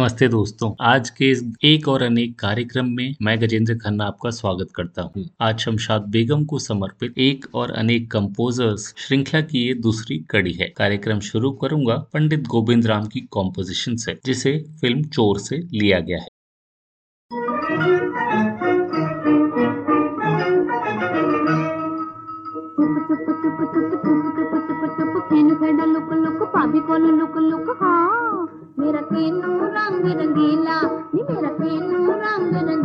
नमस्ते दोस्तों आज के इस एक और अनेक कार्यक्रम में मैं गजेंद्र खन्ना आपका स्वागत करता हूँ। आज शमशाद बेगम को समर्पित एक और अनेक कंपोजर्स श्रृंखला की ये दूसरी कड़ी है कार्यक्रम शुरू करूँगा पंडित गोविंद राम की कॉम्पोजिशन से जिसे फ़िल्म चोर से लिया गया है लुक लुक पाभी लुक लुक हाँ मेरा तेनू रंग रंगीला मेरा तेनू रंग रंगीला।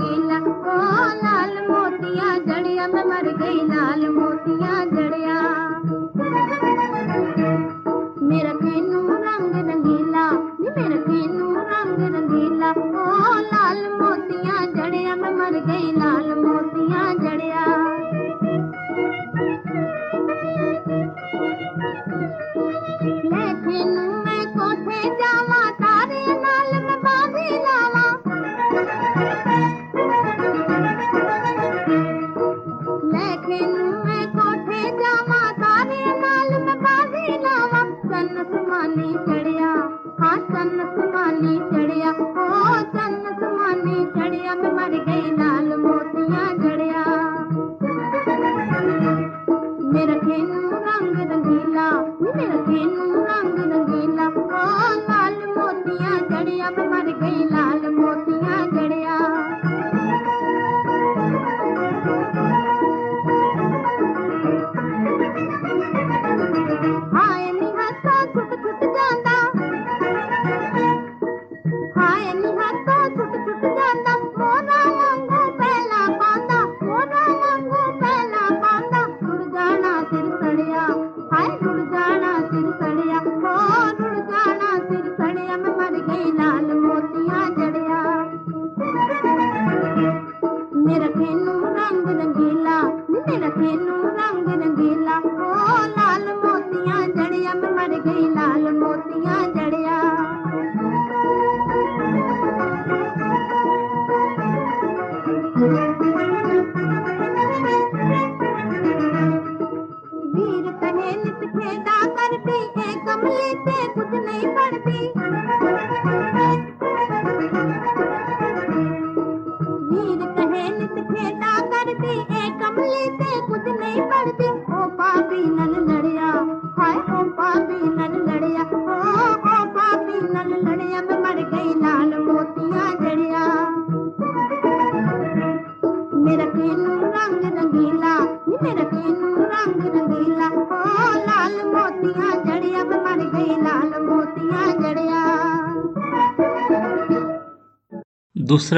दूसरा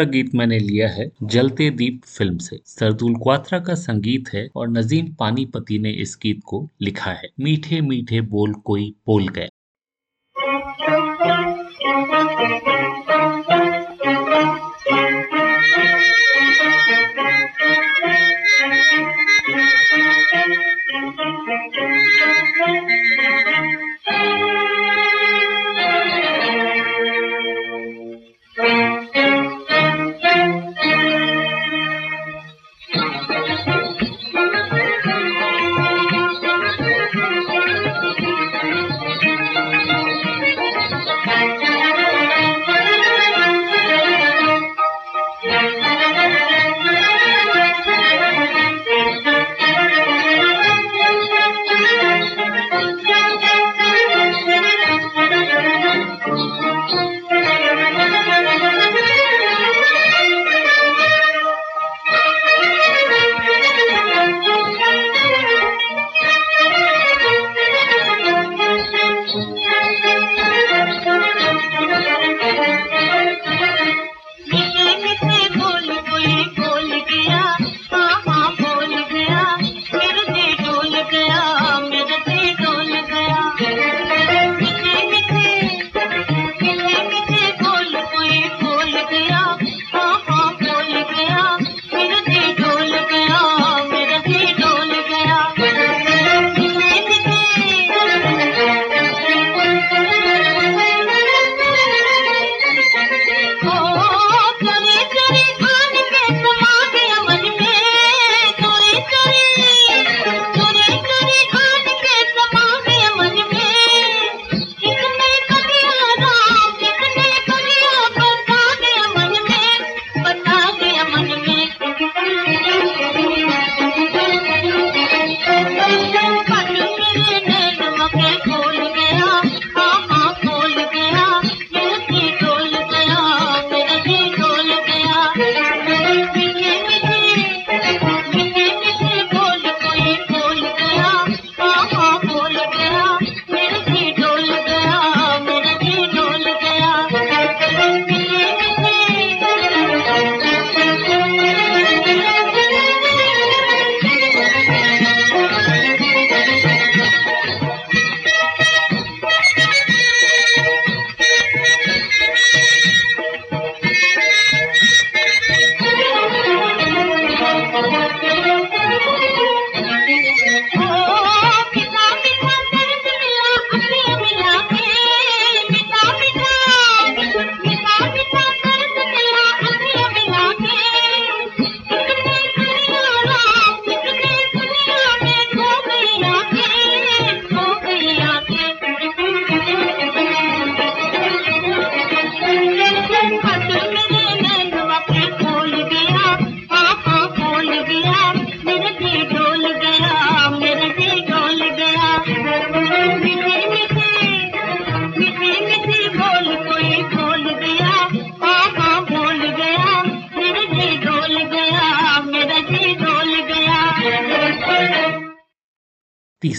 गीत मैंने लिया है जलते दीप फ़िल्म से। सरदुल क्वात्रा का संगीत है और नजीम पानीपति ने इस गीत को लिखा है। मीठे मीठे बोल कोई बोल गया Thank you.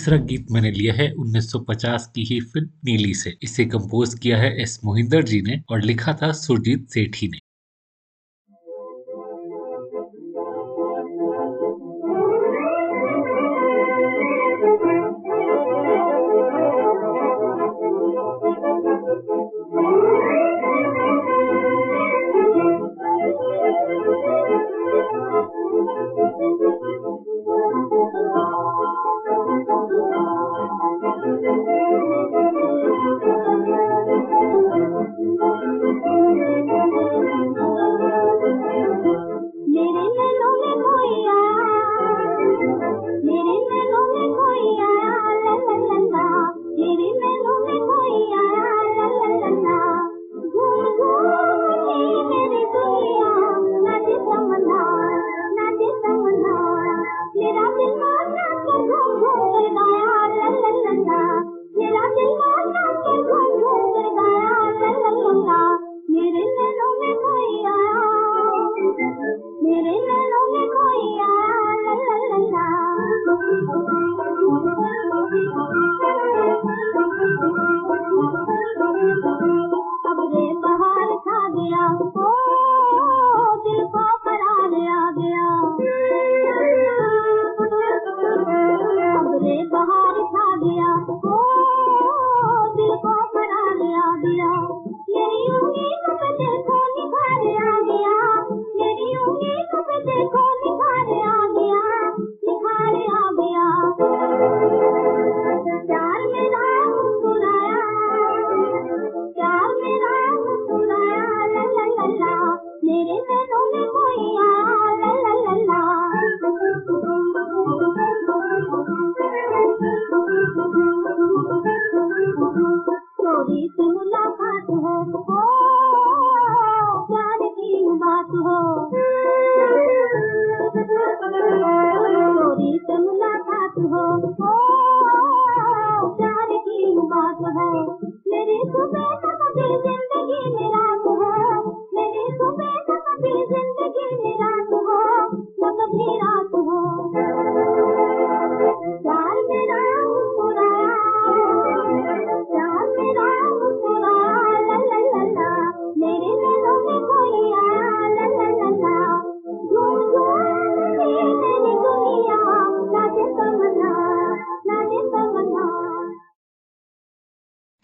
तीसरा गीत मैंने लिया है 1950 की ही फ़िल्म नीली से। इसे कंपोज किया है एस मोहिंदर जी ने और लिखा था सुरजीत सेठी ने।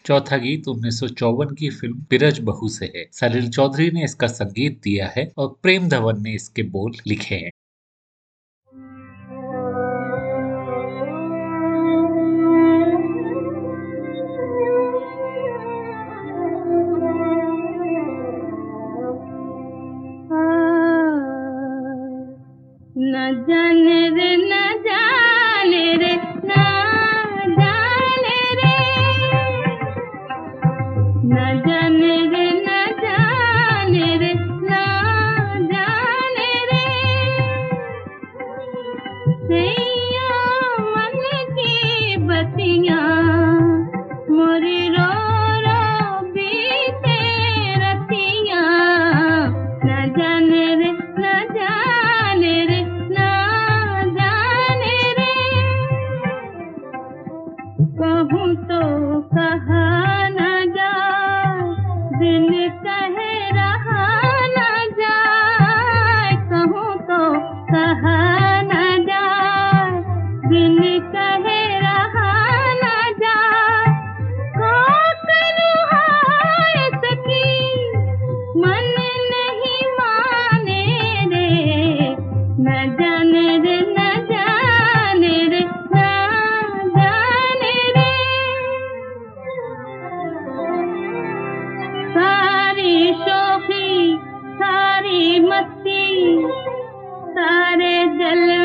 चौथा गीत उन्नीस सौ चौवन की फ़िल्म बिरज बहू से है। सलील चौधरी ने इसका संगीत दिया है और प्रेम धवन ने इसके बोल लिखे हैं। न जाने रे, न शोखी सारी मस्ती सारे जलवे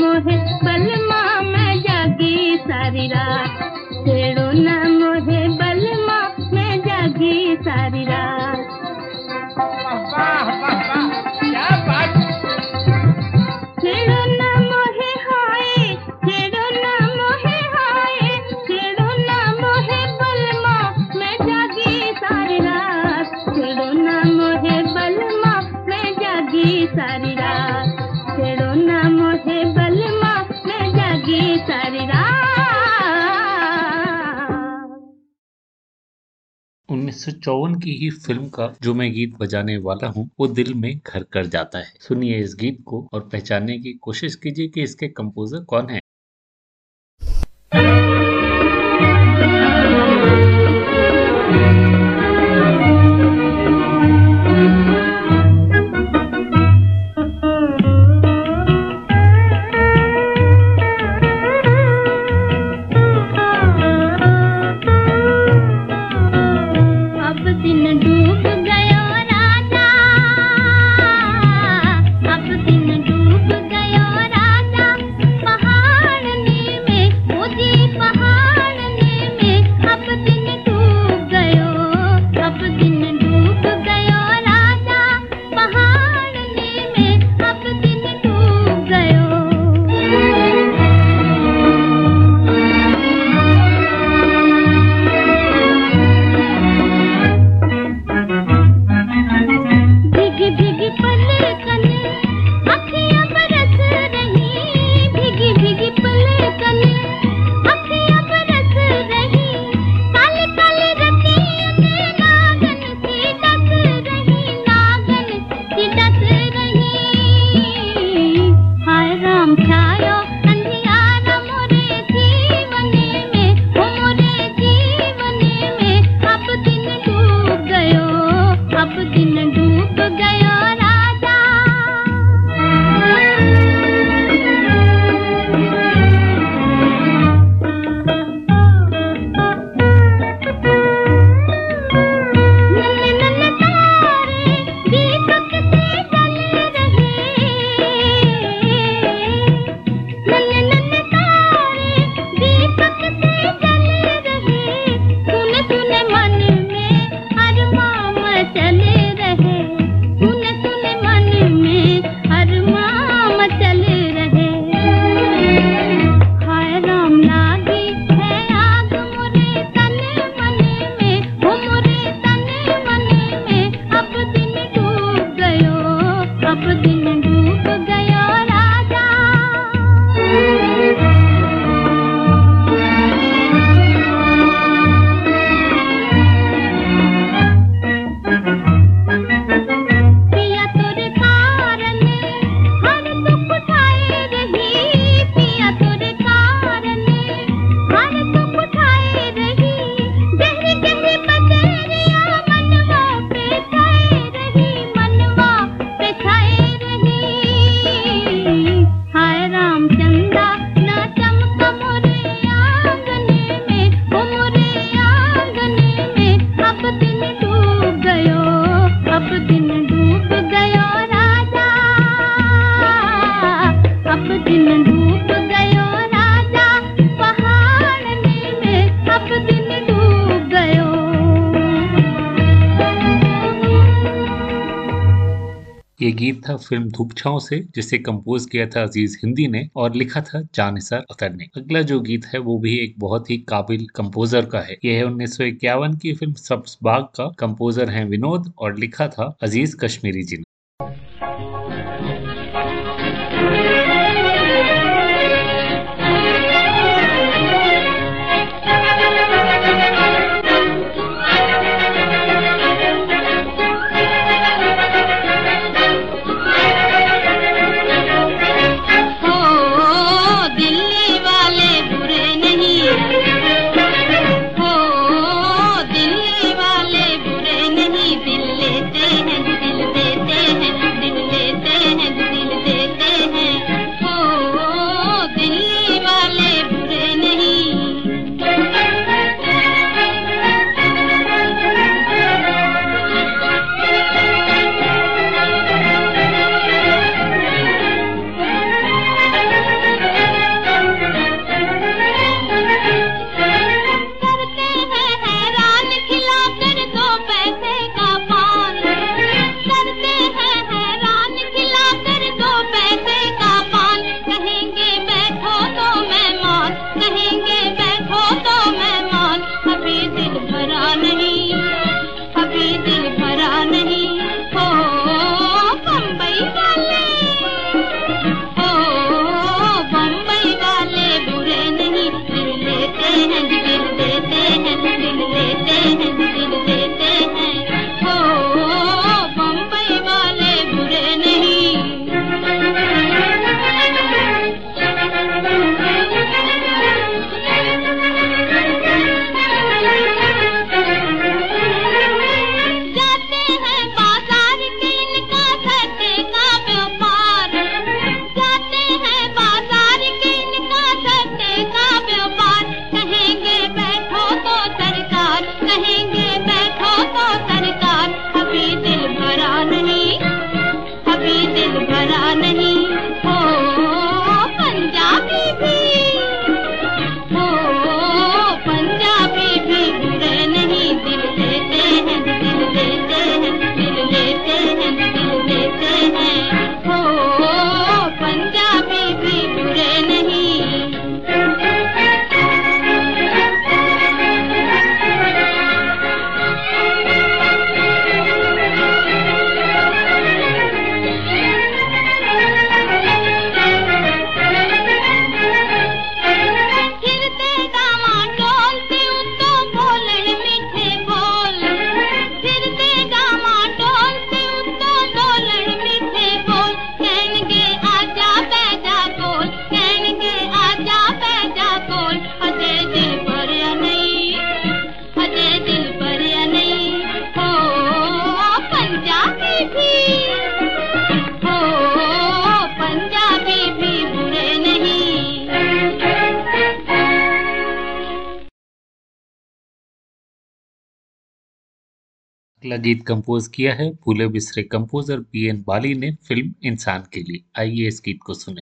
ಕೇಳೋಣ की ही फ़िल्म का जो मैं गीत बजाने वाला हूँ, वो दिल में घर कर जाता है। सुनिए इस गीत को और पहचानने की कोशिश कीजिए कि इसके कंपोजर कौन है। था फ़िल्म धूप छाओ से, जिसे कंपोज किया था अज़ीज़ हिंदी ने और लिखा था जानिसर अतर ने। अगला जो गीत है, वो भी एक बहुत ही काबिल कंपोजर का है। यह है उन्नीस सौ इक्यावन की फ़िल्म सब्स बाग का कंपोजर है विनोद और लिखा था अज़ीज़ कश्मीरी जी ने। अगला गीत कंपोज किया है फूले बिस्रे कंपोजर पी एन बाली ने फ़िल्म इंसान के लिए। आइए इस गीत को सुने।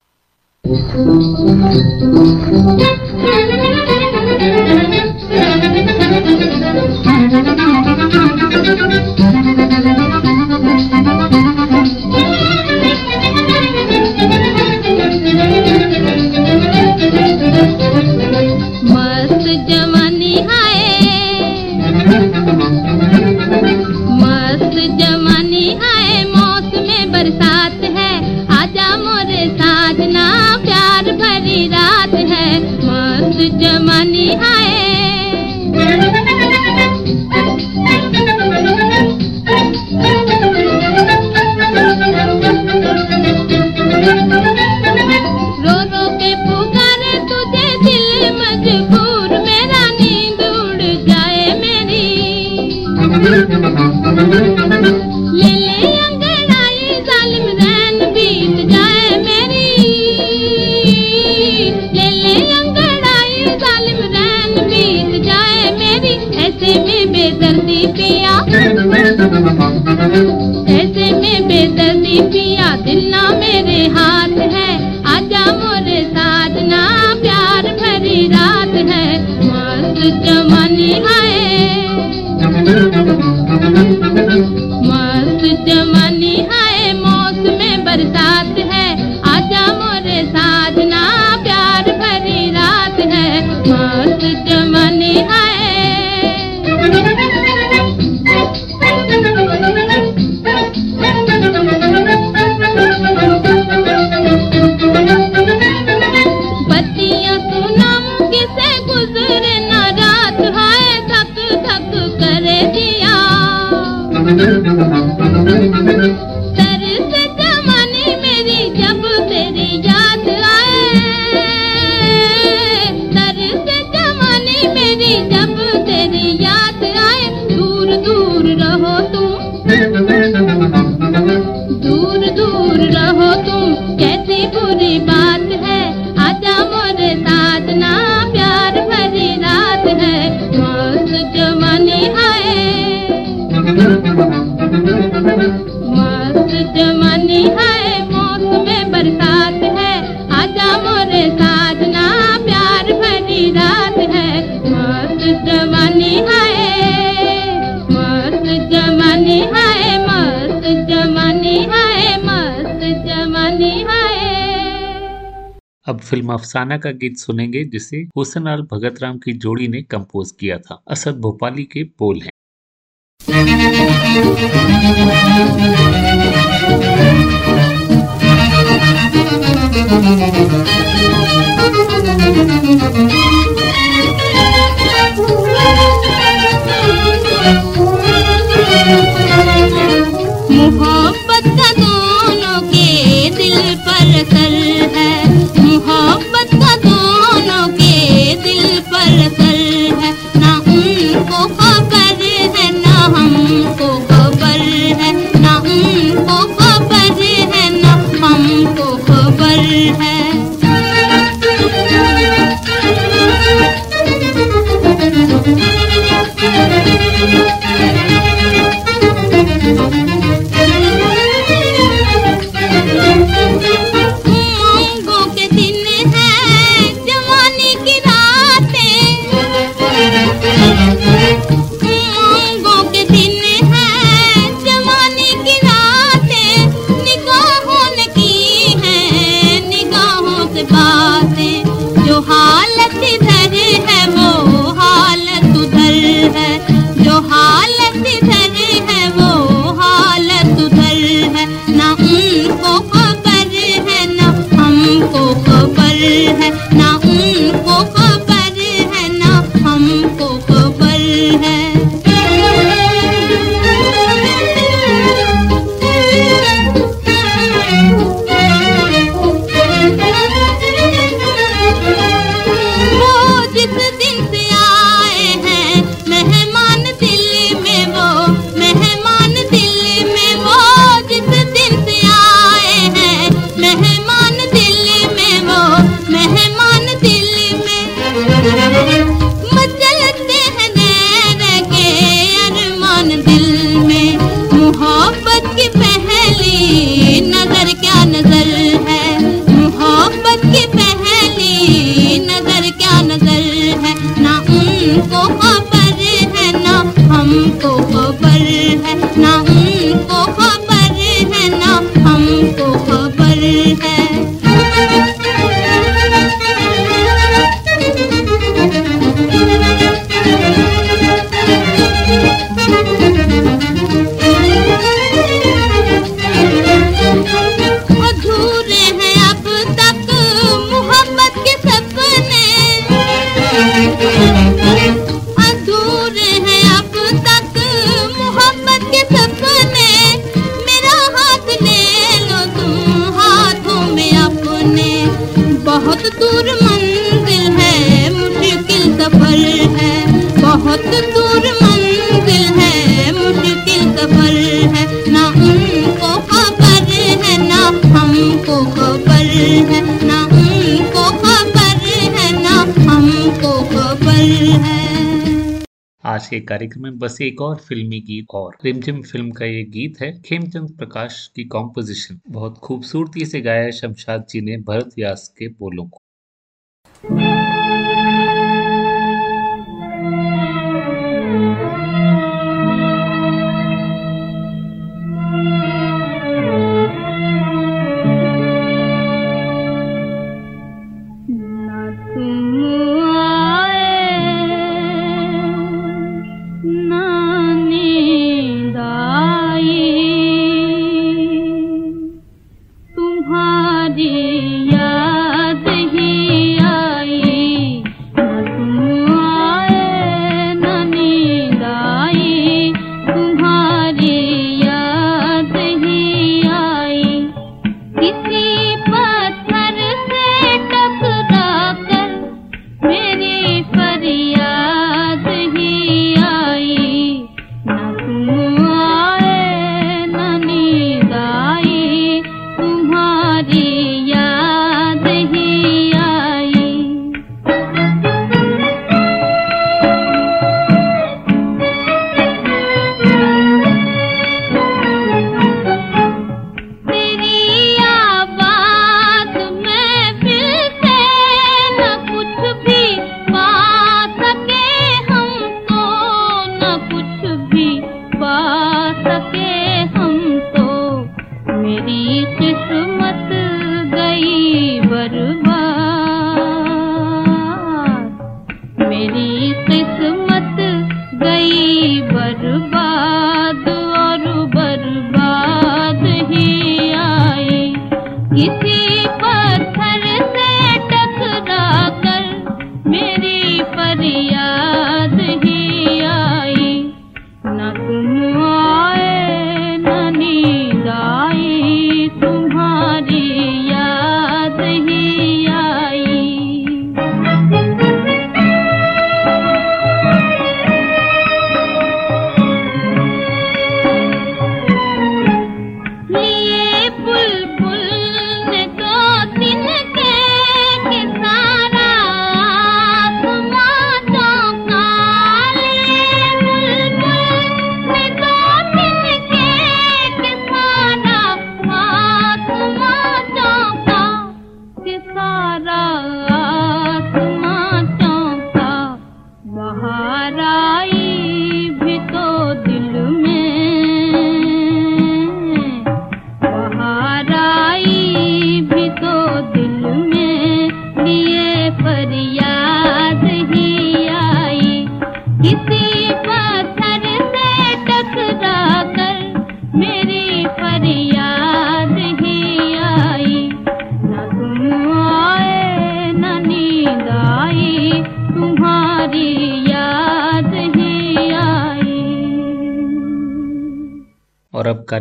अफसाना का गीत सुनेंगे, जिसे हुसनलाल भगत राम की जोड़ी ने कंपोज किया था। असद भोपाली के बोल हैं। मोहब्बत का दोनों के दिल पर कर go. के कार्यक्रम में बस एक और फिल्मी गीत और रिमझिम फ़िल्म का ये गीत है, खेमचंद प्रकाश की कॉम्पोजिशन बहुत खूबसूरती से गाया है शमशाद जी ने भरत व्यास के बोलों को।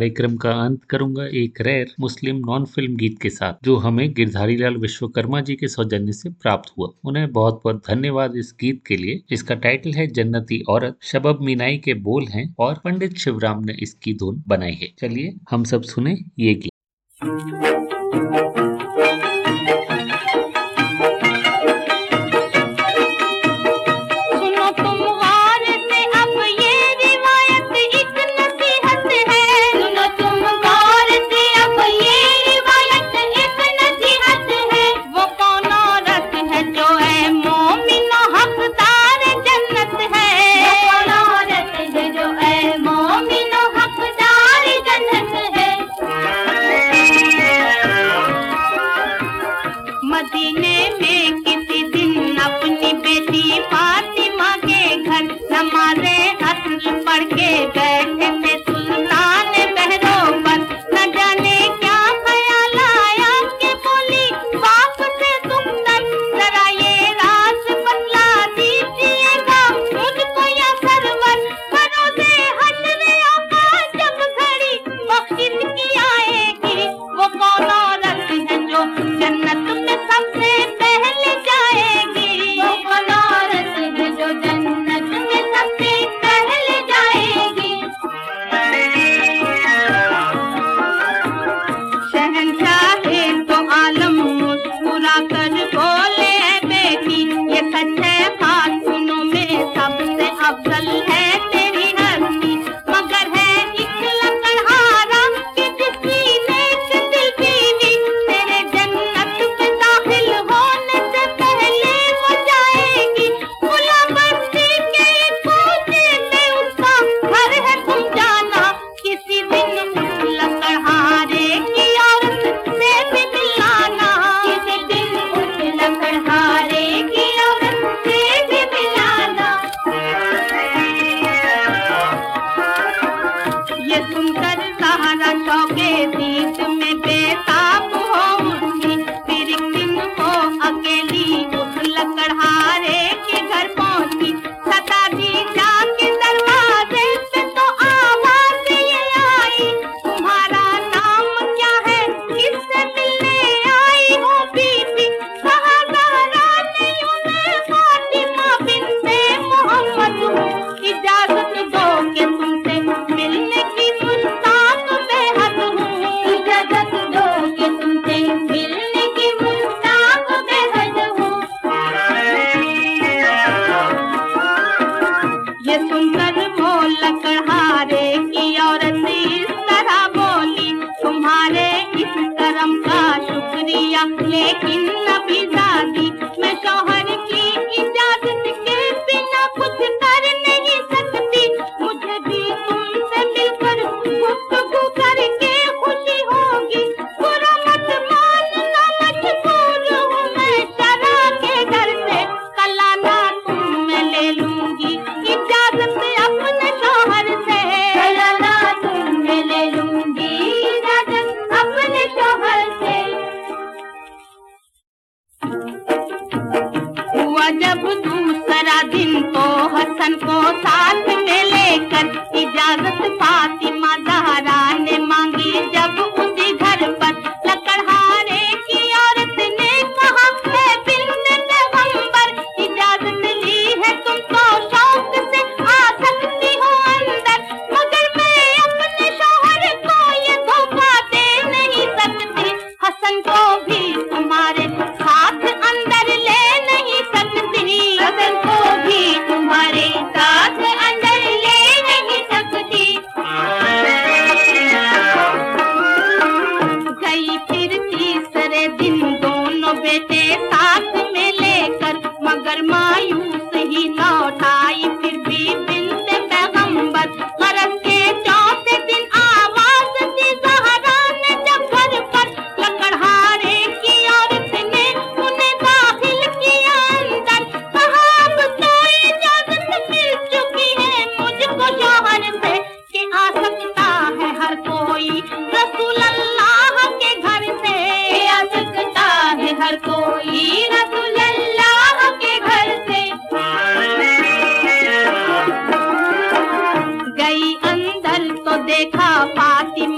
कार्यक्रम का अंत करूँगा एक रैर मुस्लिम नॉन फ़िल्म गीत के साथ, जो हमें गिरधारी लाल विश्वकर्मा जी के सौजन्य से प्राप्त हुआ। उन्हें बहुत बहुत धन्यवाद इस गीत के लिए। इसका टाइटल है जन्नती औरत, शबब मीनाई के बोल हैं और पंडित शिवराम ने इसकी धुन बनाई है। चलिए, हम सब सुने ये गीत। देखा फातिमा